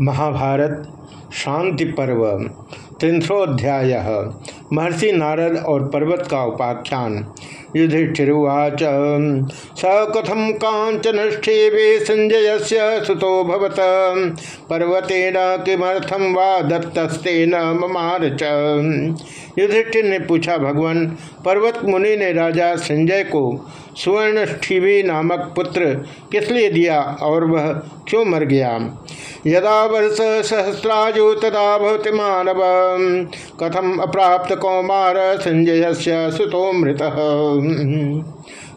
महाभारत, शांति पर्व त्रिंशोध्याय महर्षि नारद और पर्वत का उपाख्यान। युधिष्ठिर्वाच, स कथम कांचनष्ठेवे संजय से सुतो भवत? पर्वतेन किमर्थम वा दत्तस्तेन ममार युधिष्ठिर ने पूछा, भगवान, पर्वत मुनि ने राजा संजय को सुवर्णष्ठीवी नामक पुत्र किस लिए दिया और वह क्यों मर गया? यदा वर्ष सहस्राजु तदा भवति मानव कथम अप्राप्त कौमार संजय से सुतो मृत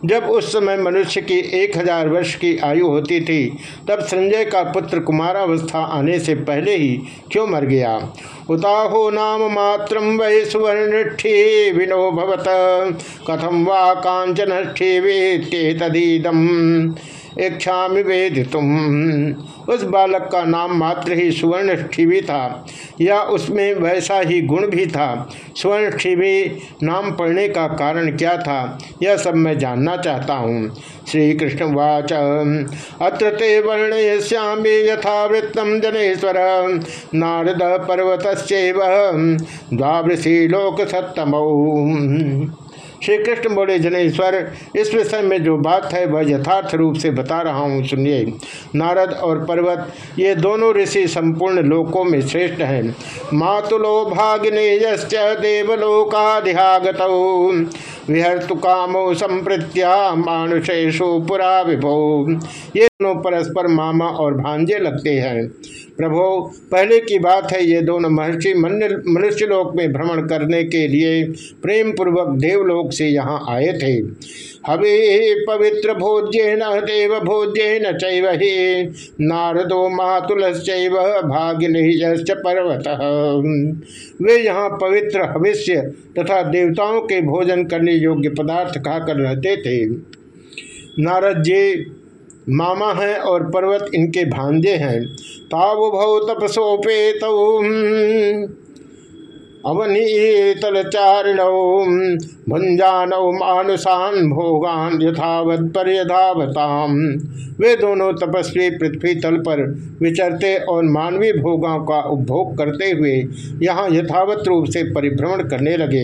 जब उस समय मनुष्य की एक हज़ार वर्ष की आयु होती थी, तब संजय का पुत्र कुमारावस्था आने से पहले ही क्यों मर गया? उताहो नाम मात्र वै सुवर्णिष्ठी विनो भवत। कथम वा कांचनष्ठी वे तदीदम। इच्छा वेदितुम उस बालक का नाम मात्र ही स्वर्ण ठिवी था, या उसमें वैसा ही गुण भी था। स्वर्ण ठिवी नाम पढ़ने का कारण क्या था, यह सब मैं जानना चाहता हूँ। श्री कृष्ण वाच। अत्र ते वर्णयश्यामी यथावृत्तम जनेश्वर। नारद पर्वत द्वावृषि लोक सत्तम श्री कृष्ण बोले जनेश्वर इस विषय में जो बात है, वह यथार्थ रूप से बता रहा हूँ। सुनिए, नारद और पर्वत, ये दोनों ऋषि संपूर्ण लोकों में श्रेष्ठ हैं। मातुलो भागिने देवलोकाधिहागत। विहर्तु कामो संप्रत्या मानुषेशु पुरा विभो। ये दोनों परस्पर मामा और भांजे लगते हैं। प्रभो, पहले की बात है ये दोनों महर्षि मनुष्य लोक में भ्रमण करने के लिए प्रेम पूर्वक देवलोक से यहाँ आए थे। हवे पवित्र भोज्य न देव भोज्य चैव ही। नारदो मातुल भाग्य पर्वत। वे यहाँ पवित्र हविष्य तथा देवताओं के भोजन करने योग्य पदार्थ खाकर रहते थे। नारद जी, मामा हैं और पर्वत इनके भांजे हैं। ताव भव तपसोपेत। अवनीतलचारिणौ भंजानौ मानुषान भोगान यथावत पर यथावताम वे दोनों तपस्वी पृथ्वी तल पर विचरते और मानवीय भोगों का उपभोग करते हुए यहाँ यथावत रूप से परिभ्रमण करने लगे।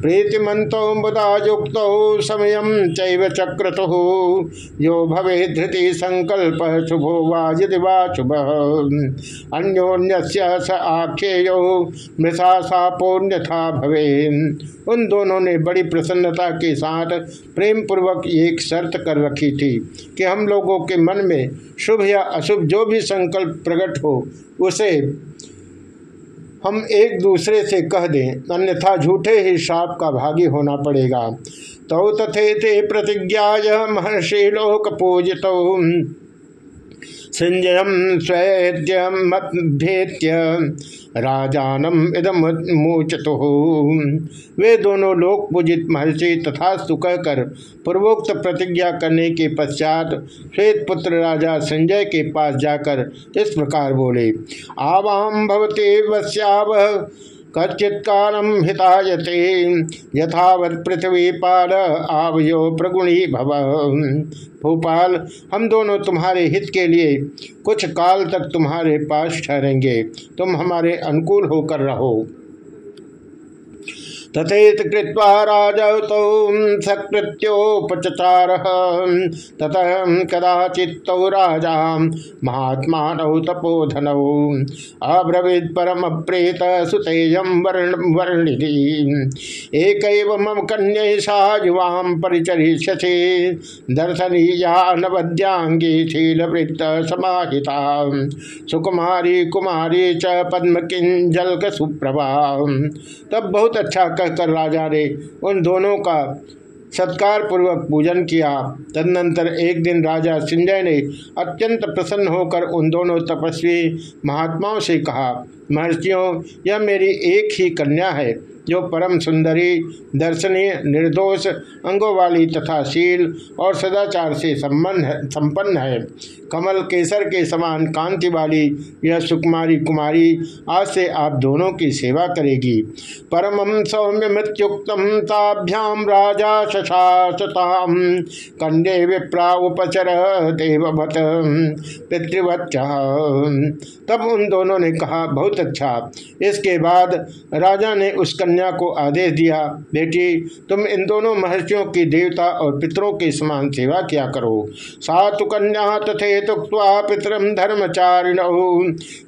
प्रीतिमंतो मुदा युक्त समय चैव चक्रतु। यो भवे धृति संकल्प शुभो वा यदि वा शुभ। अन्योन्य स आख्येयो मृषा सापोन्यथा भवे उन दोनों ने बड़ी प्रसन्नता के साथ प्रेम पूर्वक एक शर्त कर रखी थी कि हम लोगों के मन में शुभ या अशुभ जो भी संकल्प प्रकट हो, उसे हम एक दूसरे से कह दें। अन्यथा झूठे ही साप का भागी होना पड़ेगा। तो तथे थे प्रतिज्ञा महर्षि लोक पूजित संजयम स्वैद्यमभ्येत्य राजानम इदम मोचतु वे दोनों लोक पूजित महर्षि तथा कहकर पूर्वोक्त प्रतिज्ञा करने के पश्चात श्वेत पुत्र राजा संजय के पास जाकर इस प्रकार बोले आवाम भवते वश्याव। कच्चित कालम हितायते। यथावत पृथ्वी पाल आवयो प्रगुणी भव। भोपाल, हम दोनों तुम्हारे हित के लिए कुछ काल तक तुम्हारे पास ठहरेंगे। तुम हमारे अनुकूल होकर रहो। तथेत कृत्वा राजौ सकृत्योपचार ततः कदाचित राजा महात्मा तपोधन। अब्रवीद परम प्रेत सुतेयम वर्ण एक मम कन्या युवाम परिचरिष्यसे। दर्शनीया नवद्यांगी शीलवृत्त समाहिता। सुकुमारी कुमारी च पद्म किंजल सुप्रभा तब बहुत अच्छा कहकर राजा ने उन दोनों का सत्कार पूर्वक पूजन किया। तदनंतर एक दिन राजा सिंजय ने अत्यंत प्रसन्न होकर उन दोनों तपस्वी महात्माओं से कहा, महर्षियों, यह मेरी एक ही कन्या है। जो परम सुंदरी, दर्शनीय, निर्दोष अंगों वाली तथा शील और सदाचार से संबंध संपन्न है। कमल केसर के समान कांति वाली यह सुकुमारी कुमारी, आज से आप दोनों की सेवा करेगी। परम सौम्य मृत्युक्त ताभ्याम राजा शशासताम, कंडे विप्रा उपचर देवभत पितृवच्च तब उन दोनों ने कहा, बहुत अच्छा। इसके बाद राजा ने उस कन्या को आदेश दिया, बेटी, तुम इन दोनों महर्षियों की देवता और पितरों के समान सेवा किया करो। सातु कन्या तथे तुक्वा पितरम धर्मचारिण।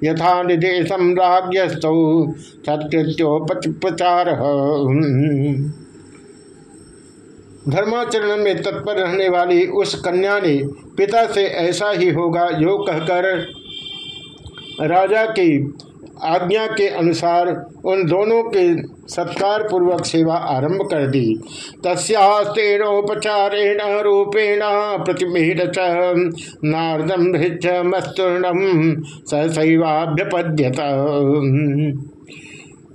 यथा निदेशम राज्यस्थौ सत्कृत्योपचार धर्माचरण में तत्पर रहने वाली उस कन्या ने पिता से ऐसा ही होगा जो कहकर राजा की आज्ञा के अनुसार उन दोनों के सत्कार पूर्वक सेवा आरंभ कर दी। तस्तेनोपचारेण रूपेण प्रतिमिहित नारदम मस्तूर्णम सहसैवाभ्यपद्यत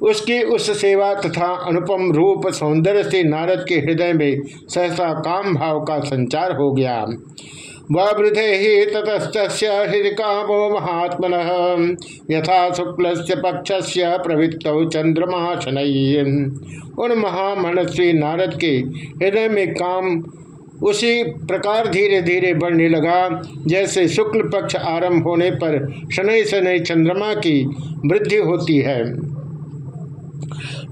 उसकी उस सेवा तथा अनुपम रूप सौंदर्य से नारद के हृदय में सहसा काम भाव का संचार हो गया। वृधे ही ततस्त हृदय कामो महात्मन। यथा शुक्ल पक्ष से प्रवृत्त चंद्रमा शनय उन महामनस्वी नारद के हृदय में काम उसी प्रकार धीरे धीरे बढ़ने लगा, जैसे शुक्ल पक्ष आरंभ होने पर शनै शनै चंद्रमा की वृद्धि होती है।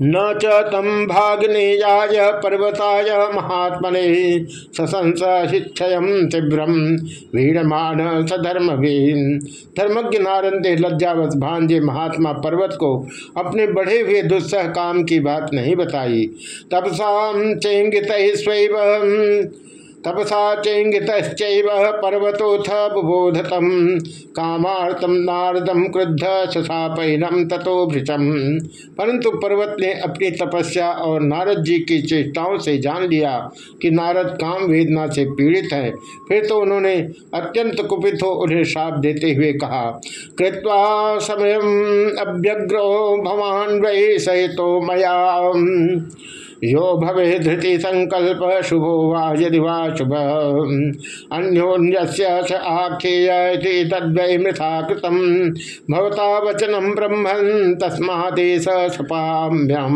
न च तम भागनेयाय पर्वताय महात्मने ससंस शिक्षय तीव्रम वीरमान सधर्म धर्मज्ञ नारंदे लज्जावत भांजे महात्मा पर्वत को अपने बढ़े हुए दुस्सह काम की बात नहीं बताई। तपसा चेंगित स्वैव तपसा चेंगित पर्वतोथ बुबोधतम कामार्तम नारदम क्रुद्ध शशापैनम तथो भृषम परंतु पर्वत ने अपनी तपस्या और नारद जी की चेष्टाओं से जान लिया कि नारद काम वेदना से पीड़ित है। फिर तो उन्होंने अत्यंत कुपित हो उन्हें श्राप देते हुए कहा, कृत्वा समय अभ्यग्रो भवान वही सहितो मया। यो भवे धृति संकल्प शुभो वा यदि वा शुभ। अन्योन्य आख्येय तद्वय मृथा कृतम। भवता वचनम ब्रह्मण तस्मादेश सपाम्यम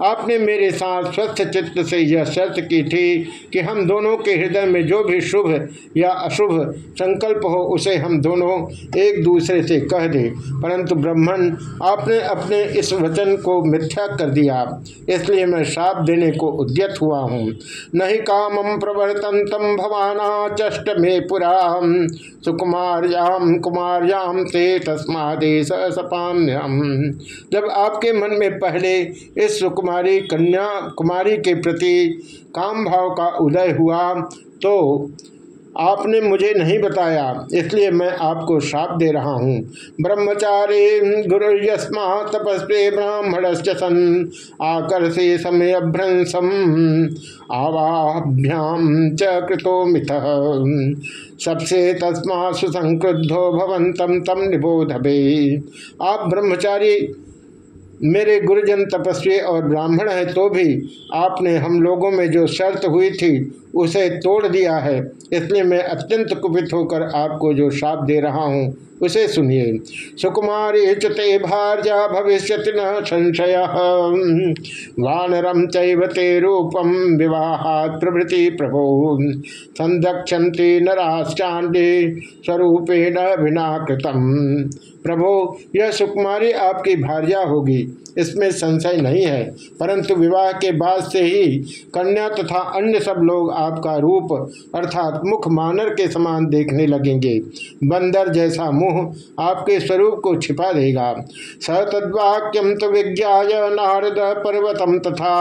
आपने मेरे साथ स्वस्थ चित्त से यह शर्त की थी कि हम दोनों के हृदय में जो भी शुभ या अशुभ संकल्प हो, उसे हम दोनों एक दूसरे से कह दे। परंतु ब्राह्मण, आपने अपने इस वचन को मिथ्या कर दिया, इसलिए मैं श्राप देने को उद्यत हुआ हूँ। नहीं कामम प्रवर्तन तम भवाना चष्ट में पुरा। सुकुमार्याम कुमार्याम ते तस्मादेश सपाम्यम जब आपके मन में पहले इस सुकुमार कुमारी कन्या, कुमारी के प्रति काम भाव का उदय हुआ तो आपने मुझे नहीं बताया, इसलिए मैं आपको श्राप दे रहा हूँ। ब्रह्मचारी गुरु यस्मा तपस्वी ब्राह्मण सन आकर से समय भ्रंसम आवाभ्याम च कृतो मिथ। सबसे तस्मा सुसंक्रुद्धो भवंतम तम निबोध आप ब्रह्मचारी मेरे गुरुजन तपस्वी और ब्राह्मण है तो भी आपने हम लोगों में जो शर्त हुई थी, उसे तोड़ दिया है। इसलिए मैं अत्यंत कुपित होकर आपको जो शाप दे रहा हूँ, उसे सुनिए। सुकुमारी चते भार्या भविष्य न संशय। वानरम चैवते रूपम विवाहात प्रभृति प्रभो। संदक्षति नराश्चांडे स्वरूपेण बिना कृतम प्रभो यह सुकुमारी आपकी भार्या होगी। इसमें संशय नहीं है। परंतु विवाह के बाद से ही कन्या तथा अन्य सब लोग आपका रूप अर्थात मुख मानर के समान देखने लगेंगे। बंदर जैसा मुँह आपके स्वरूप को छिपा देगा। स तद्वाक्यम तो विज्ञा नारद पर्वतम तथा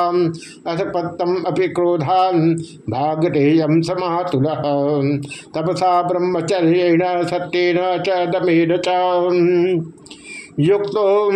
अथ पत्तम अपि क्रोधान भागेयम समातुल। तपसा ब्रह्मचर्य सत्यन च दमेन च। युक्तो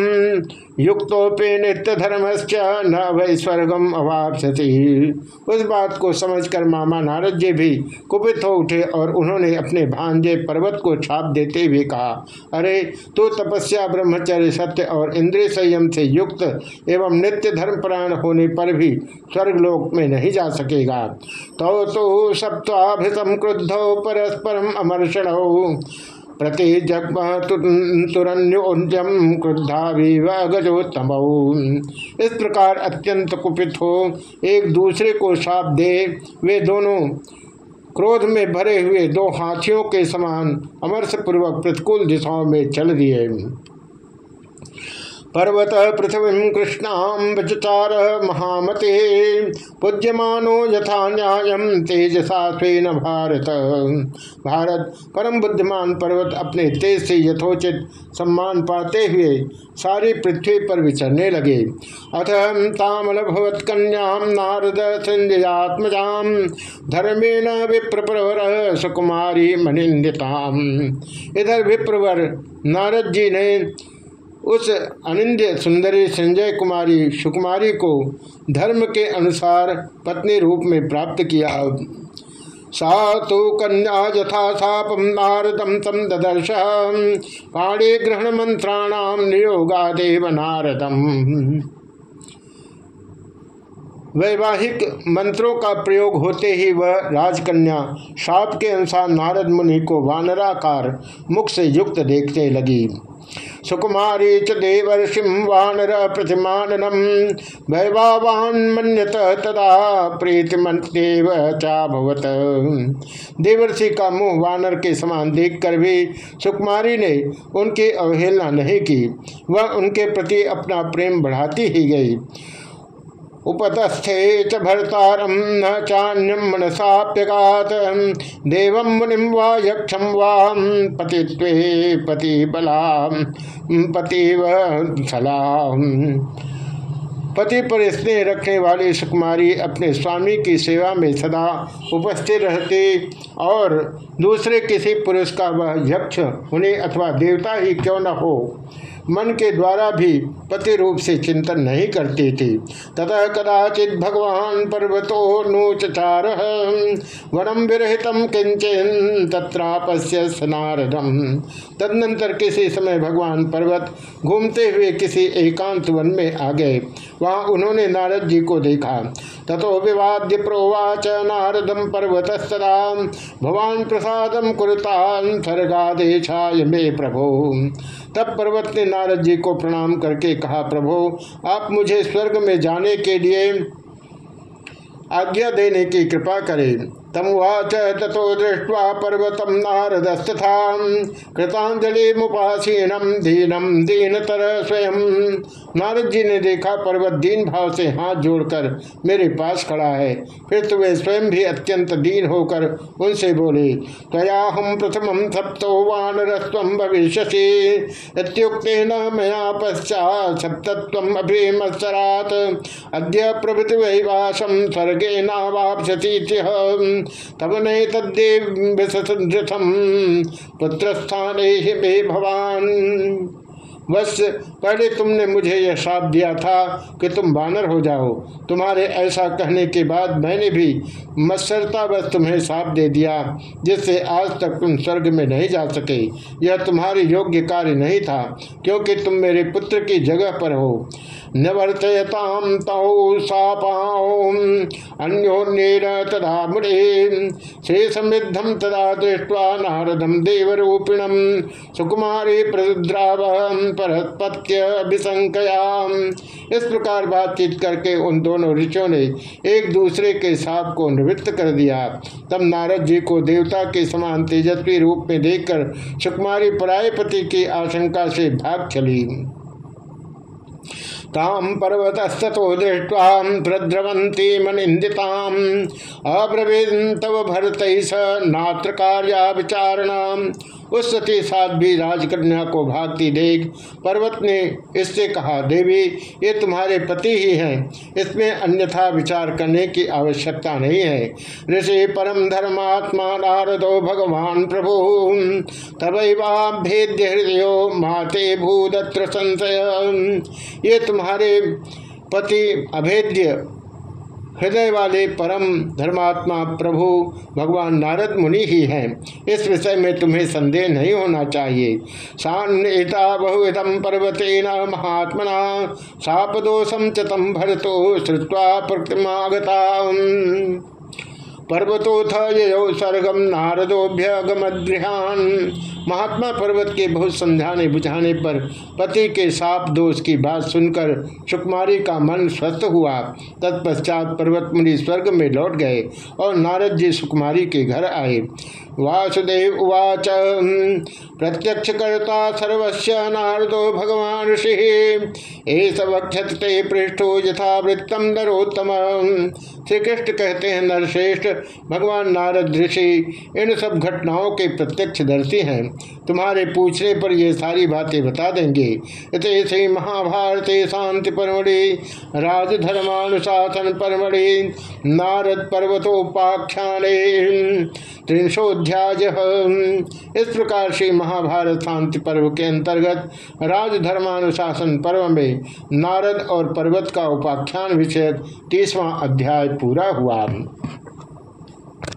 युक्तोपे नित्य धर्मश्च न वै स्वर्गम अवापसति उस बात को समझकर मामा नारद जी भी कुपित हो उठे और उन्होंने अपने भांजे पर्वत को छाप देते हुए कहा, अरे, तू तपस्या, ब्रह्मचर्य, सत्य और इंद्रिय संयम से युक्त एवं नित्य धर्मपरायण होने पर भी स्वर्गलोक में नहीं जा सकेगा। तो तो सप्ताभितम क्रुद्धो परस्परम अमर्षण। प्रति जगमतुरन्योजम क्रुद्धा भी गजोत्तम इस प्रकार अत्यंत कुपित हो एक दूसरे को साप दे, वे दोनों क्रोध में भरे हुए दो हाथियों के समान अमरसपूर्वक प्रतिकूल दिशाओं में चल दिए। पर्वत पृथ्वी कृष्णाचार महामते। पूज्यमानो यथा न्याय तेजसा स्वेन भारत। भारत, परम बुद्धिमान पर्वत अपने तेज से यथोचित सम्मान पाते हुए सारी पृथ्वी पर विचरने लगे। अथ तामल भवत नारद संजयात्मजाम धर्मेण विप्रवर सुकुमारी मनिंदिताम इधर विप्रवर नारद जी ने उस अनिंद्य सुंदरी संजय कुमारी सुकुमारी को धर्म के अनुसार पत्नी रूप में प्राप्त किया। सा तो कन्या यथा सापम नारदम तम ददर्श, पाणे ग्रहण मंत्राणाम नियोगा देव नारदम वैवाहिक मंत्रों का प्रयोग होते ही वह राजकन्या साप के अनुसार नारद मुनि को वानराकार मुख से युक्त देखने लगी। सुकुमारी च देवर्षि वानर प्रतिमाननम वैवावान मन्यत तदा प्रीतिमंतेव चाभवत। देवर्षि का मुँह वानर के समान देखकर भी सुकुमारी ने उनकी अवहेलना नहीं की, वह उनके प्रति अपना प्रेम बढ़ाती ही गई। उपतस्थे च भर्तारम न चान्यम मनसाप्यगात देव मुनिम वा यक्षम वाम पतित्वे पति बला पति सलाम पति पर स्नेह रखने वाली सुकुमारी अपने स्वामी की सेवा में सदा उपस्थित रहती और दूसरे किसी पुरुष का वह यक्ष उन्हें अथवा देवता ही क्यों न हो? मन के द्वारा भी पति रूप से चिंतन नहीं करती थी। ततः कदाचित भगवान पर्वतो नूचार वनम विरहित किंचन तत्रापस्य स्नारदम। तदनंतर किसी समय भगवान पर्वत घूमते हुए किसी एकांत वन में आ गए। वहाँ उन्होंने नारद जी को देखा। तथो विवाद्य प्रोवाच नारदम पर्वतस्तदा। भगवान प्रसाद कुरुतान मे प्रभो। तब पर्वत ने नारद जी को प्रणाम करके कहा, प्रभो, आप मुझे स्वर्ग में जाने के लिए आज्ञा देने की कृपा करें। तमुवाच तथो दृष्ट्वा पर्वतम नारदस्तथा कृतांजलि मुपासीनम दीनम दीनतर स्वयं। नारद जी ने देखा पर्वत दीन भाव से हाथ जोड़कर मेरे पास खड़ा है। फिर तो वे स्वयं भी अत्यंत दीन होकर उनसे बोले तया हम प्रथम सप्तो वानरस्व भविष्य न मया पश्चात सप्तत्व अभिमत्सरात अद्य प्रभृति वैवासम स्वर्गे नावापसती तब नहीं तद्देवथम पुत्र स्थान भवान। बस पहले तुमने मुझे यह श्राप दिया था कि तुम बानर हो जाओ। तुम्हारे ऐसा कहने के बाद मैंने भी मत्सरता बस तुम्हें साप दे दिया, जिससे आज तक तुम स्वर्ग में नहीं जा सके। यह तुम्हारे योग्य कार्य नहीं था, क्योंकि तुम मेरे पुत्र की जगह पर हो। निवर्तयताम तौ सापाओ तदा श्री समृद्धम तदा दृष्ट्वा नारदम देवरूपिणम सुकुमारी प्रद्राव परपत्य विसंकयाम इस प्रकार बातचीत करके उन दोनों ऋषियों ने एक दूसरे के साप को निवृत्त कर दिया। तब नारद जी को देवता के समान तेजस्वी रूप में देखकर सुकुमारी परायपति की आशंका से भाग चली। ताम पर्वतस्तो दृष्ट्वा प्रद्रवंती मनिंदिताम अब्रवीन तव भरत स नात्र कार्या विचारण उस सती साथ भी राजकन्या को भागती देख पर्वत ने इससे कहा, देवी, ये तुम्हारे पति ही हैं। इसमें अन्यथा विचार करने की आवश्यकता नहीं है। ऋषि परम धर्मात्मा नारदो भगवान प्रभु। तबैवाभेद्य हृदय माते भूदत्र संशय। ये तुम्हारे पति अभेद्य हृदय वाले परम धर्मात्मा प्रभु भगवान नारद मुनि ही हैं। इस विषय में तुम्हें संदेह नहीं होना चाहिए। सान्निता बहुविधम पर्वतेन महात्मना सापदोषम चतम भरतो श्रुवा प्रतिमागता पर्वतोथ यो सर्गम नारदोभ्यगमद्रिहान महात्मा पर्वत के बहुत समझाने बुझाने पर पति के साप दोष की बात सुनकर सुकुमारी का मन स्वस्थ हुआ। तत्पश्चात पर्वत मुनि स्वर्ग में लौट गए और नारद जी सुकुमारी के घर आए। वासुदेव उवाच, प्रत्यक्ष करता सर्वस्व नारदो भगवान ऋषि। एस वक्षते पृष्ठो यथा वृत्तम नरोत्तम। श्री कृष्ण कहते हैं, नरश्रेष्ठ, भगवान नारद ऋषि, इन सब घटनाओं के प्रत्यक्ष दर्शी हैं। तुम्हारे पूछने पर ये सारी बातें बता देंगे। इत श्री महाभारते शांति परमढ़ि, राजधर्मानुशासन परमढ़ि, नारद पर्वतोपाख्यान। त्रिंशोध्याय। इस प्रकार से महाभारत शांति पर्व के अंतर्गत राजधर्मानुशासन पर्व में नारद और पर्वत का उपाख्यान विषय तीसवां अध्याय पूरा हुआ।